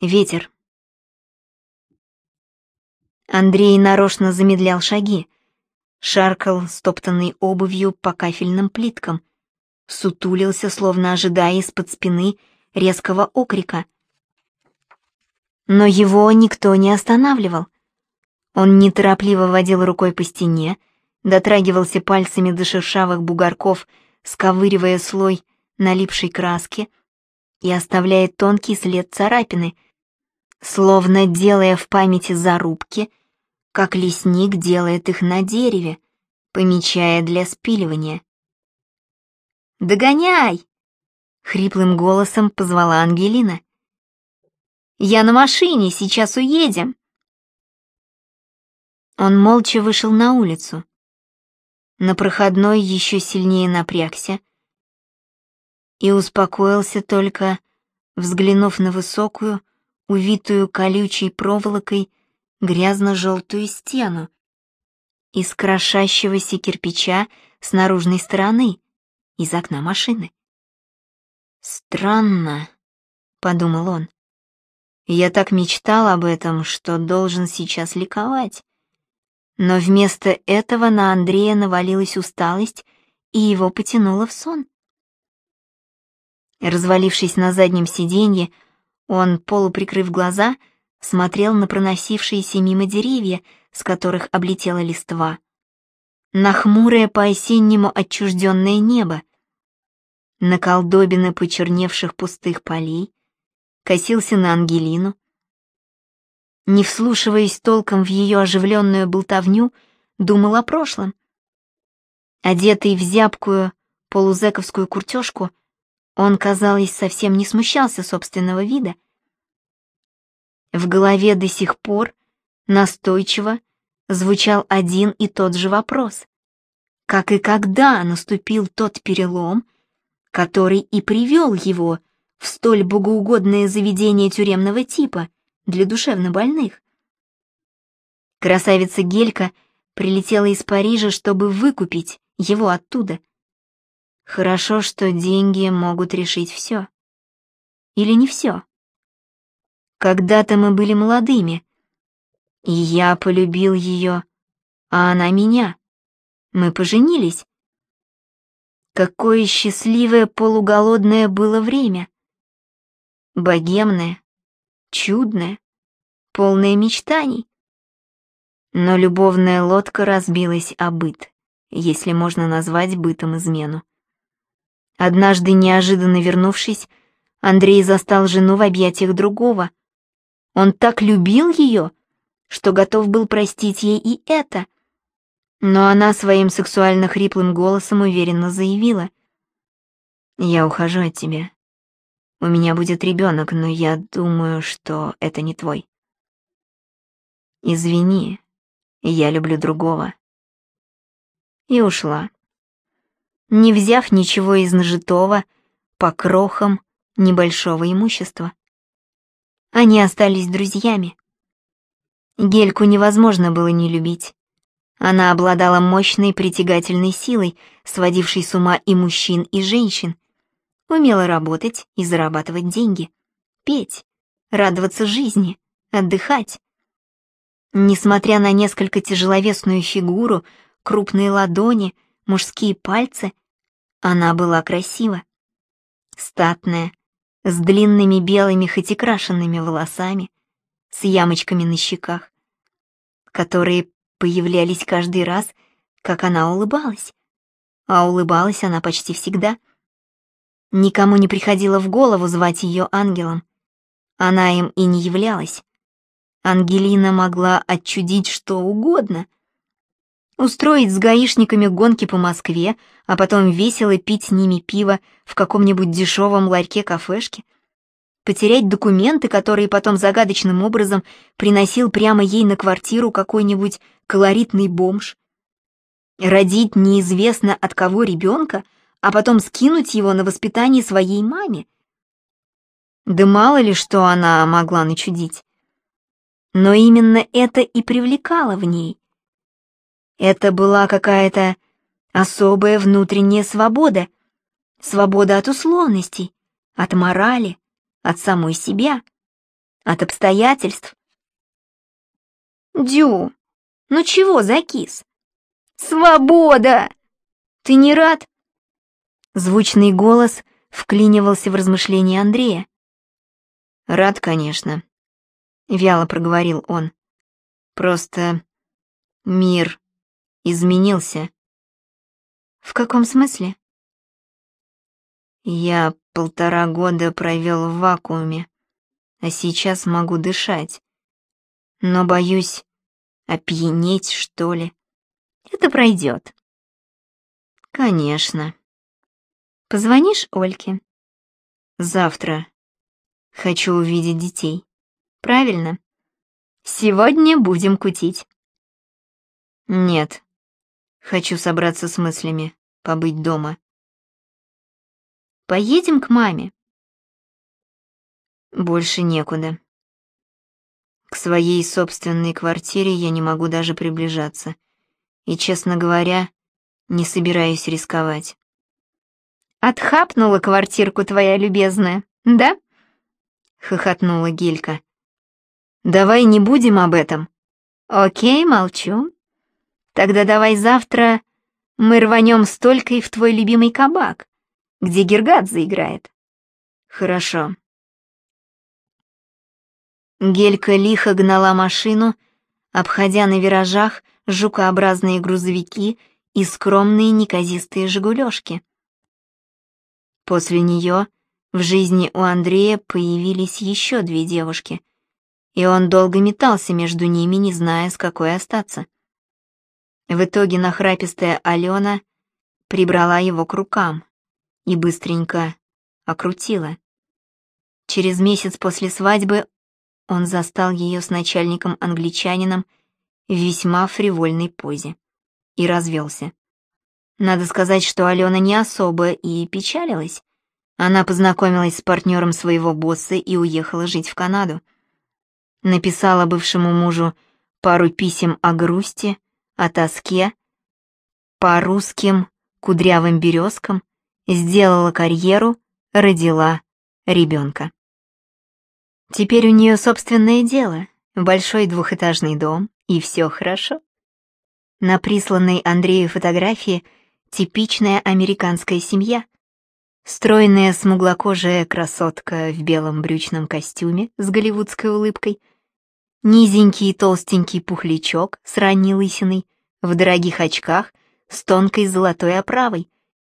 Ветер. Андрей нарочно замедлял шаги, шаркал стоптанной обувью по кафельным плиткам, сутулился, словно ожидая из-под спины резкого окрика. Но его никто не останавливал. Он неторопливо водил рукой по стене, дотрагивался пальцами до шершавых бугорков, сковыривая слой налипшей краски и оставляя тонкий след царапины — словно делая в памяти зарубки, как лесник делает их на дереве, помечая для спиливания. «Догоняй!» — хриплым голосом позвала Ангелина. «Я на машине, сейчас уедем!» Он молча вышел на улицу. На проходной еще сильнее напрягся и успокоился только, взглянув на высокую, увитую колючей проволокой грязно-желтую стену из крошащегося кирпича с наружной стороны, из окна машины. «Странно», — подумал он. «Я так мечтал об этом, что должен сейчас ликовать». Но вместо этого на Андрея навалилась усталость, и его потянуло в сон. Развалившись на заднем сиденье, он, полуприкрыв глаза, смотрел на проносившиеся мимо деревья, с которых облетела листва, на хмурое по-осеннему отчужденное небо, на колдобины почерневших пустых полей, косился на Ангелину. Не вслушиваясь толком в ее оживленную болтовню, думал о прошлом. Одетый в зябкую полузековскую куртежку, он, казалось, совсем не смущался собственного вида. В голове до сих пор настойчиво звучал один и тот же вопрос. Как и когда наступил тот перелом, который и привел его в столь богоугодное заведение тюремного типа для душевнобольных? Красавица Гелька прилетела из Парижа, чтобы выкупить его оттуда. Хорошо, что деньги могут решить все. Или не все. Когда-то мы были молодыми, и я полюбил ее, а она меня. Мы поженились. Какое счастливое полуголодное было время. Богемное, чудное, полное мечтаний. Но любовная лодка разбилась о быт, если можно назвать бытом измену. Однажды, неожиданно вернувшись, Андрей застал жену в объятиях другого. Он так любил ее, что готов был простить ей и это. Но она своим сексуально хриплым голосом уверенно заявила. «Я ухожу от тебя. У меня будет ребенок, но я думаю, что это не твой. Извини, я люблю другого». И ушла не взяв ничего из нажитого, по крохам небольшого имущества. Они остались друзьями. Гельку невозможно было не любить. Она обладала мощной притягательной силой, сводившей с ума и мужчин, и женщин. Умела работать и зарабатывать деньги, петь, радоваться жизни, отдыхать. Несмотря на несколько тяжеловесную фигуру, крупные ладони — мужские пальцы, она была красива. Статная, с длинными белыми хоть и крашенными волосами, с ямочками на щеках, которые появлялись каждый раз, как она улыбалась. А улыбалась она почти всегда. Никому не приходило в голову звать ее ангелом. Она им и не являлась. Ангелина могла отчудить что угодно — устроить с гаишниками гонки по Москве, а потом весело пить с ними пиво в каком-нибудь дешевом ларьке-кафешке, потерять документы, которые потом загадочным образом приносил прямо ей на квартиру какой-нибудь колоритный бомж, родить неизвестно от кого ребенка, а потом скинуть его на воспитание своей маме. Да мало ли что она могла начудить. Но именно это и привлекало в ней — это была какая-то особая внутренняя свобода, свобода от условностей, от морали, от самой себя. от обстоятельств. Дю, ну чего закис? Свобода! Ты не рад? Звучный голос вклинивался в размышления Андрея. Рад, конечно, вяло проговорил он. Просто мир изменился. В каком смысле? Я полтора года провел в вакууме, а сейчас могу дышать. Но боюсь опьянеть, что ли. Это пройдет. Конечно. Позвонишь Ольке? Завтра. Хочу увидеть детей. Правильно? Сегодня будем кутить. Нет. Хочу собраться с мыслями, побыть дома. Поедем к маме. Больше некуда. К своей собственной квартире я не могу даже приближаться. И, честно говоря, не собираюсь рисковать. «Отхапнула квартирку твоя любезная, да?» — хохотнула Гелька. «Давай не будем об этом». «Окей, молчу. Тогда давай завтра мы рванем столько и в твой любимый кабак где Гергат заиграет. Хорошо. Гелька лихо гнала машину, обходя на виражах жукообразные грузовики и скромные неказистые «Жигулёшки». После нее в жизни у Андрея появились еще две девушки, и он долго метался между ними, не зная, с какой остаться. В итоге нахрапистая Алена прибрала его к рукам, и быстренько окрутила. Через месяц после свадьбы он застал ее с начальником-англичанином в весьма фривольной позе и развелся. Надо сказать, что Алена не особо и печалилась. Она познакомилась с партнером своего босса и уехала жить в Канаду. Написала бывшему мужу пару писем о грусти, о тоске, по русским кудрявым березкам сделала карьеру, родила ребенка. Теперь у нее собственное дело, большой двухэтажный дом, и все хорошо. На присланной Андрею фотографии типичная американская семья. Стройная смуглокожая красотка в белом брючном костюме с голливудской улыбкой, низенький толстенький пухлячок с ранней лысиной, в дорогих очках с тонкой золотой оправой,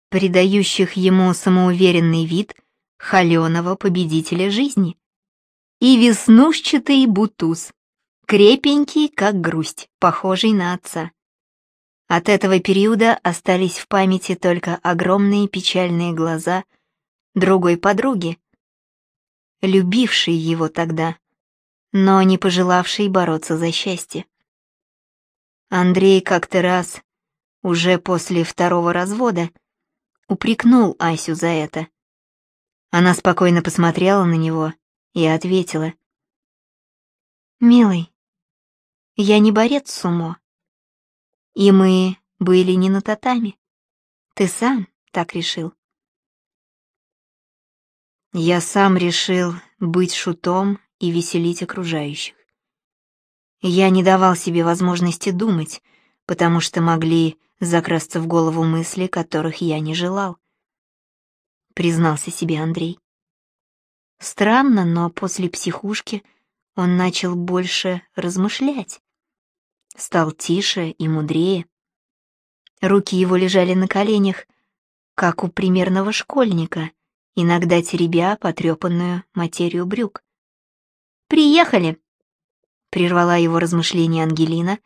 придающих ему самоуверенный вид холеного победителя жизни. И веснушчатый бутуз, крепенький, как грусть, похожий на отца. От этого периода остались в памяти только огромные печальные глаза другой подруги, любившей его тогда, но не пожелавшей бороться за счастье. Андрей как-то раз, уже после второго развода, упрекнул Асю за это. Она спокойно посмотрела на него и ответила. «Милый, я не борец с умо. И мы были не на татами. Ты сам так решил». Я сам решил быть шутом и веселить окружающих. Я не давал себе возможности думать, потому что могли закрасться в голову мысли, которых я не желал. Признался себе Андрей. Странно, но после психушки он начал больше размышлять. Стал тише и мудрее. Руки его лежали на коленях, как у примерного школьника, иногда теребя потрепанную материю брюк. «Приехали!» — прервала его размышления Ангелина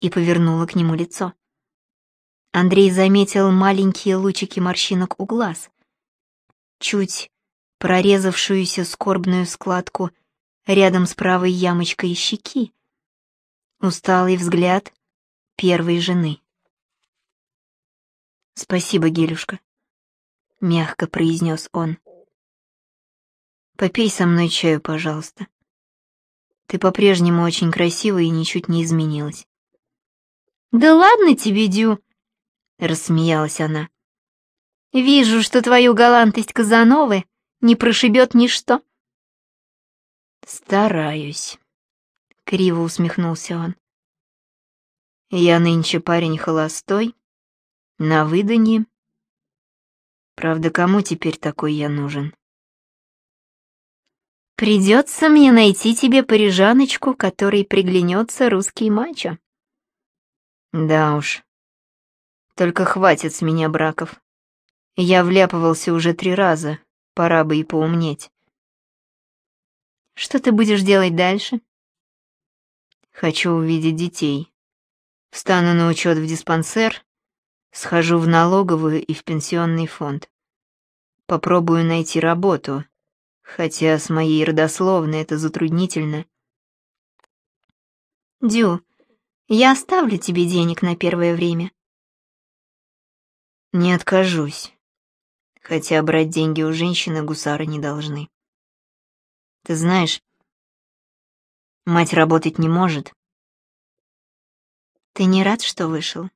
и повернула к нему лицо. Андрей заметил маленькие лучики морщинок у глаз, чуть прорезавшуюся скорбную складку рядом с правой ямочкой щеки, усталый взгляд первой жены. «Спасибо, Гелюшка», — мягко произнес он. «Попей со мной чаю, пожалуйста. Ты по-прежнему очень красивая и ничуть не изменилась». «Да ладно тебе, Дю!» — рассмеялась она. «Вижу, что твою галантность Казановы не прошибет ничто». Стараюсь. Криво усмехнулся он. Я нынче парень холостой, на выданье. Правда, кому теперь такой я нужен? Придется мне найти тебе парижаночку, которой приглянется русский мачо. Да уж. Только хватит с меня браков. Я вляпывался уже три раза, пора бы и поумнеть. Что ты будешь делать дальше? Хочу увидеть детей. Встану на учет в диспансер, схожу в налоговую и в пенсионный фонд. Попробую найти работу, хотя с моей родословной это затруднительно. Дю, я оставлю тебе денег на первое время. Не откажусь, хотя брать деньги у женщины гусары не должны. Ты знаешь, Мать работать не может. Ты не рад, что вышел?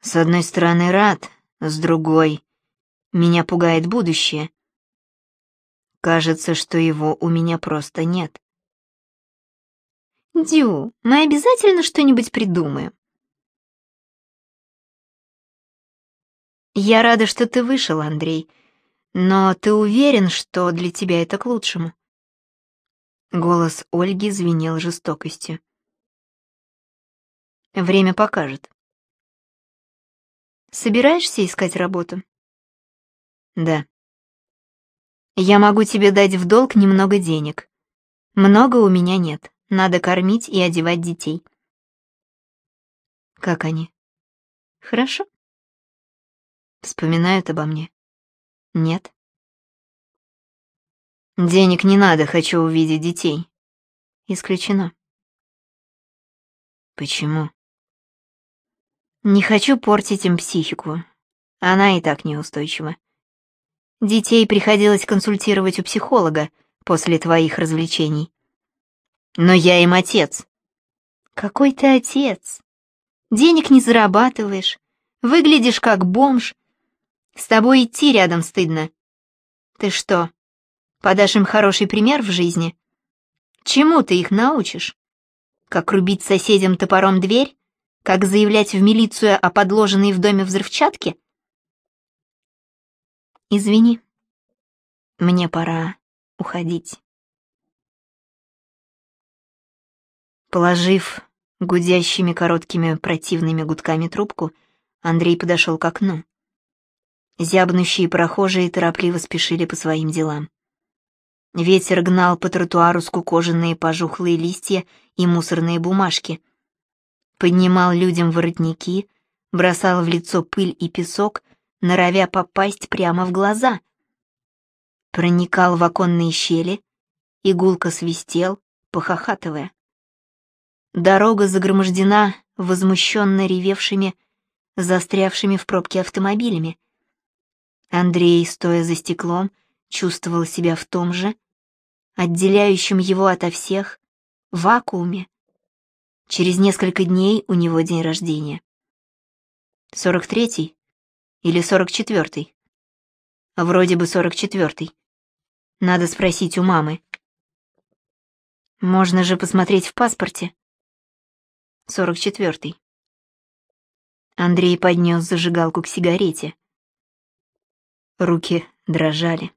С одной стороны рад, с другой меня пугает будущее. Кажется, что его у меня просто нет. Дю, мы обязательно что-нибудь придумаем. Я рада, что ты вышел, Андрей, но ты уверен, что для тебя это к лучшему? Голос Ольги звенел жестокостью. Время покажет. Собираешься искать работу? Да. Я могу тебе дать в долг немного денег. Много у меня нет. Надо кормить и одевать детей. Как они? Хорошо. Вспоминают обо мне? Нет. Денег не надо, хочу увидеть детей. Исключено. Почему? Не хочу портить им психику. Она и так неустойчива. Детей приходилось консультировать у психолога после твоих развлечений. Но я им отец. Какой ты отец? Денег не зарабатываешь, выглядишь как бомж. С тобой идти рядом стыдно. Ты что, Подашь им хороший пример в жизни? Чему ты их научишь? Как рубить соседям топором дверь? Как заявлять в милицию о подложенной в доме взрывчатке? Извини, мне пора уходить. Положив гудящими короткими противными гудками трубку, Андрей подошел к окну. Зябнущие прохожие торопливо спешили по своим делам. Ветер гнал по тротуару скукоженные пожухлые листья и мусорные бумажки. Поднимал людям воротники, бросал в лицо пыль и песок, норовя попасть прямо в глаза. Проникал в оконные щели, игулка свистел, похохатывая. Дорога загромождена возмущенно ревевшими, застрявшими в пробке автомобилями. Андрей, стоя за стеклом, чувствовал себя в том же, отделяющем его ото всех, вакууме. Через несколько дней у него день рождения. Сорок третий или сорок четвертый? Вроде бы сорок четвертый. Надо спросить у мамы. Можно же посмотреть в паспорте. Сорок четвертый. Андрей поднес зажигалку к сигарете. Руки дрожали.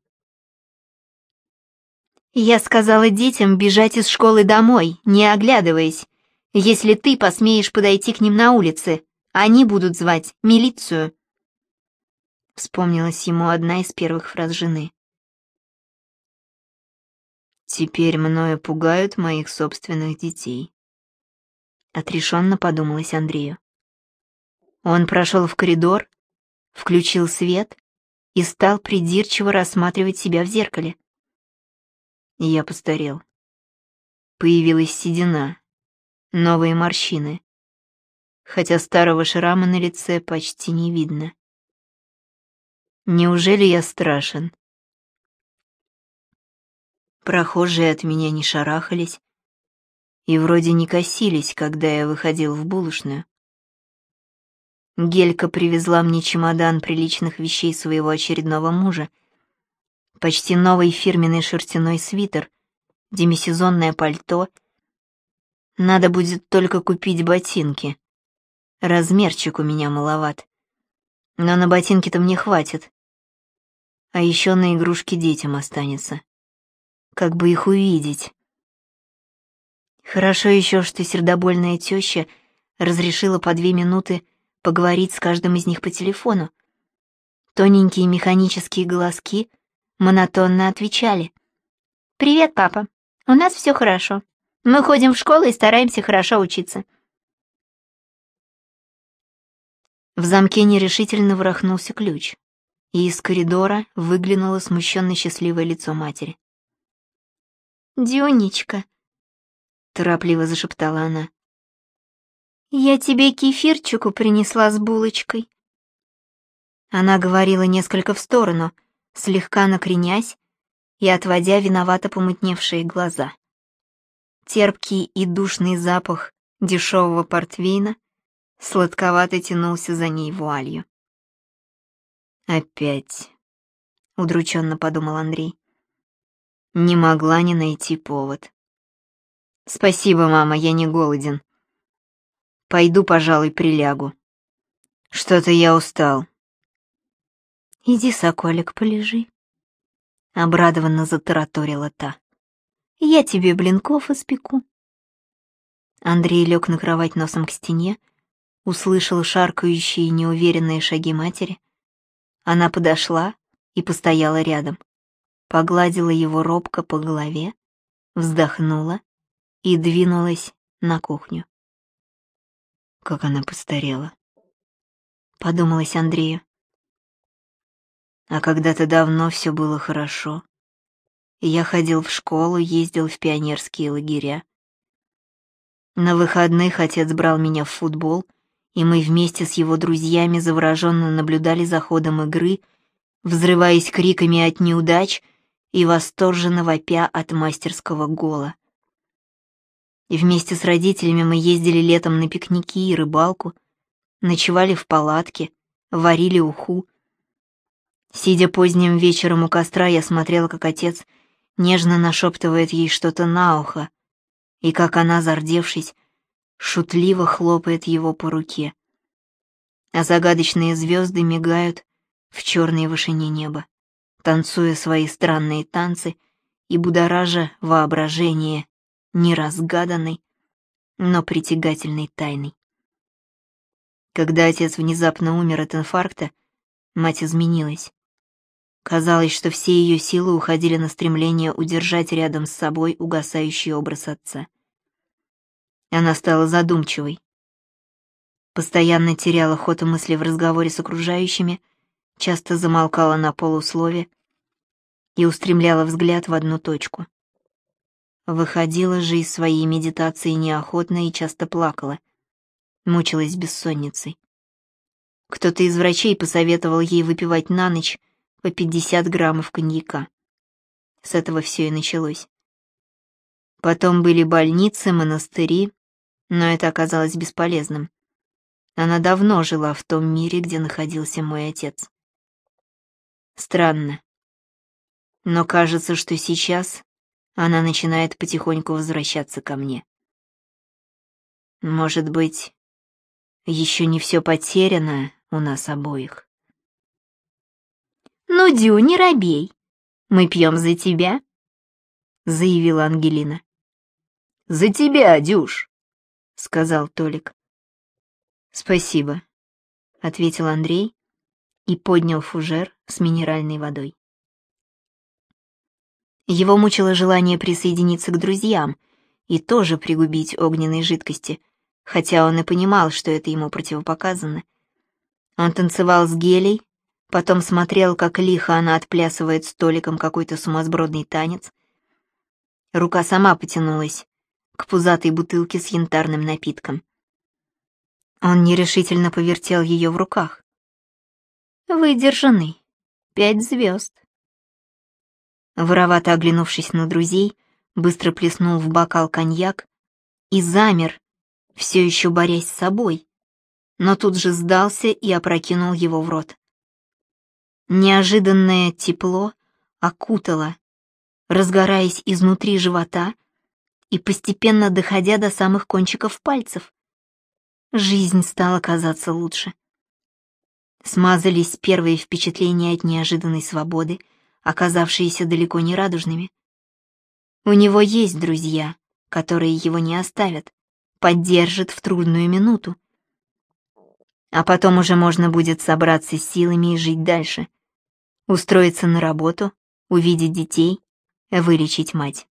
Я сказала детям бежать из школы домой, не оглядываясь. Если ты посмеешь подойти к ним на улице, они будут звать милицию. Вспомнилась ему одна из первых фраз жены. Теперь мною пугают моих собственных детей. Отрешенно подумалось Андрею. Он прошел в коридор, включил свет и стал придирчиво рассматривать себя в зеркале. Я постарел. Появилась седина, новые морщины, хотя старого шрама на лице почти не видно. Неужели я страшен? Прохожие от меня не шарахались и вроде не косились, когда я выходил в булочную. Гелька привезла мне чемодан приличных вещей своего очередного мужа. Почти новый фирменный шерстяной свитер, демисезонное пальто. Надо будет только купить ботинки. Размерчик у меня маловат. Но на ботинки-то мне хватит. А еще на игрушки детям останется. Как бы их увидеть? Хорошо еще, что сердобольная теща разрешила по две минуты поговорить с каждым из них по телефону. Тоненькие механические голоски монотонно отвечали. «Привет, папа. У нас все хорошо. Мы ходим в школу и стараемся хорошо учиться». В замке нерешительно ворохнулся ключ, и из коридора выглянуло смущенно счастливое лицо матери. «Дюнечка», — торопливо зашептала она, — «я тебе кефирчику принесла с булочкой». Она говорила несколько в сторону, слегка накренясь и отводя виновато помутневшие глаза. Терпкий и душный запах дешевого портвейна — сладковато тянулся за ней вуалью. «Опять», — удрученно подумал Андрей. Не могла не найти повод. «Спасибо, мама, я не голоден. Пойду, пожалуй, прилягу. Что-то я устал». «Иди, соколик, полежи», — обрадованно затараторила та. «Я тебе блинков испеку». Андрей лег на кровать носом к стене, услышал шаркающие неуверенные шаги матери. Она подошла и постояла рядом, погладила его робко по голове, вздохнула и двинулась на кухню. Как она постарела, подумалось Андрею. А когда-то давно все было хорошо. Я ходил в школу, ездил в пионерские лагеря. На выходных отец брал меня в футбол — и мы вместе с его друзьями завороженно наблюдали за ходом игры, взрываясь криками от неудач и восторженно вопя от мастерского гола. И вместе с родителями мы ездили летом на пикники и рыбалку, ночевали в палатке, варили уху. Сидя поздним вечером у костра, я смотрела, как отец нежно нашептывает ей что-то на ухо, и как она, зардевшись, шутливо хлопает его по руке. А загадочные звезды мигают в черной вышине неба, танцуя свои странные танцы и будоража воображение неразгаданной, но притягательной тайной. Когда отец внезапно умер от инфаркта, мать изменилась. Казалось, что все ее силы уходили на стремление удержать рядом с собой угасающий образ отца. Она стала задумчивой. Постоянно теряла ход мысли в разговоре с окружающими, часто замолкала на полуслове и устремляла взгляд в одну точку. Выходила же из своей медитации неохотно и часто плакала, мучилась бессонницей. Кто-то из врачей посоветовал ей выпивать на ночь по 50 граммов коньяка. С этого все и началось. Потом были больницы, монастыри, но это оказалось бесполезным. Она давно жила в том мире, где находился мой отец. Странно. Но кажется, что сейчас она начинает потихоньку возвращаться ко мне. Может быть, еще не все потеряно у нас обоих. «Ну, Дю, не робей. Мы пьем за тебя», — заявила Ангелина. «За тебя, Дюш!» — сказал Толик. «Спасибо», — ответил Андрей и поднял фужер с минеральной водой. Его мучило желание присоединиться к друзьям и тоже пригубить огненной жидкости, хотя он и понимал, что это ему противопоказано. Он танцевал с Гелей, потом смотрел, как лихо она отплясывает столиком какой-то сумасбродный танец. Рука сама потянулась, к пузатой бутылке с янтарным напитком. Он нерешительно повертел ее в руках. «Выдержанный. Пять звезд». Воровато оглянувшись на друзей, быстро плеснул в бокал коньяк и замер, все еще борясь с собой, но тут же сдался и опрокинул его в рот. Неожиданное тепло окутала, разгораясь изнутри живота и постепенно доходя до самых кончиков пальцев. Жизнь стала казаться лучше. Смазались первые впечатления от неожиданной свободы, оказавшиеся далеко не радужными. У него есть друзья, которые его не оставят, поддержат в трудную минуту. А потом уже можно будет собраться с силами и жить дальше. Устроиться на работу, увидеть детей, вылечить мать.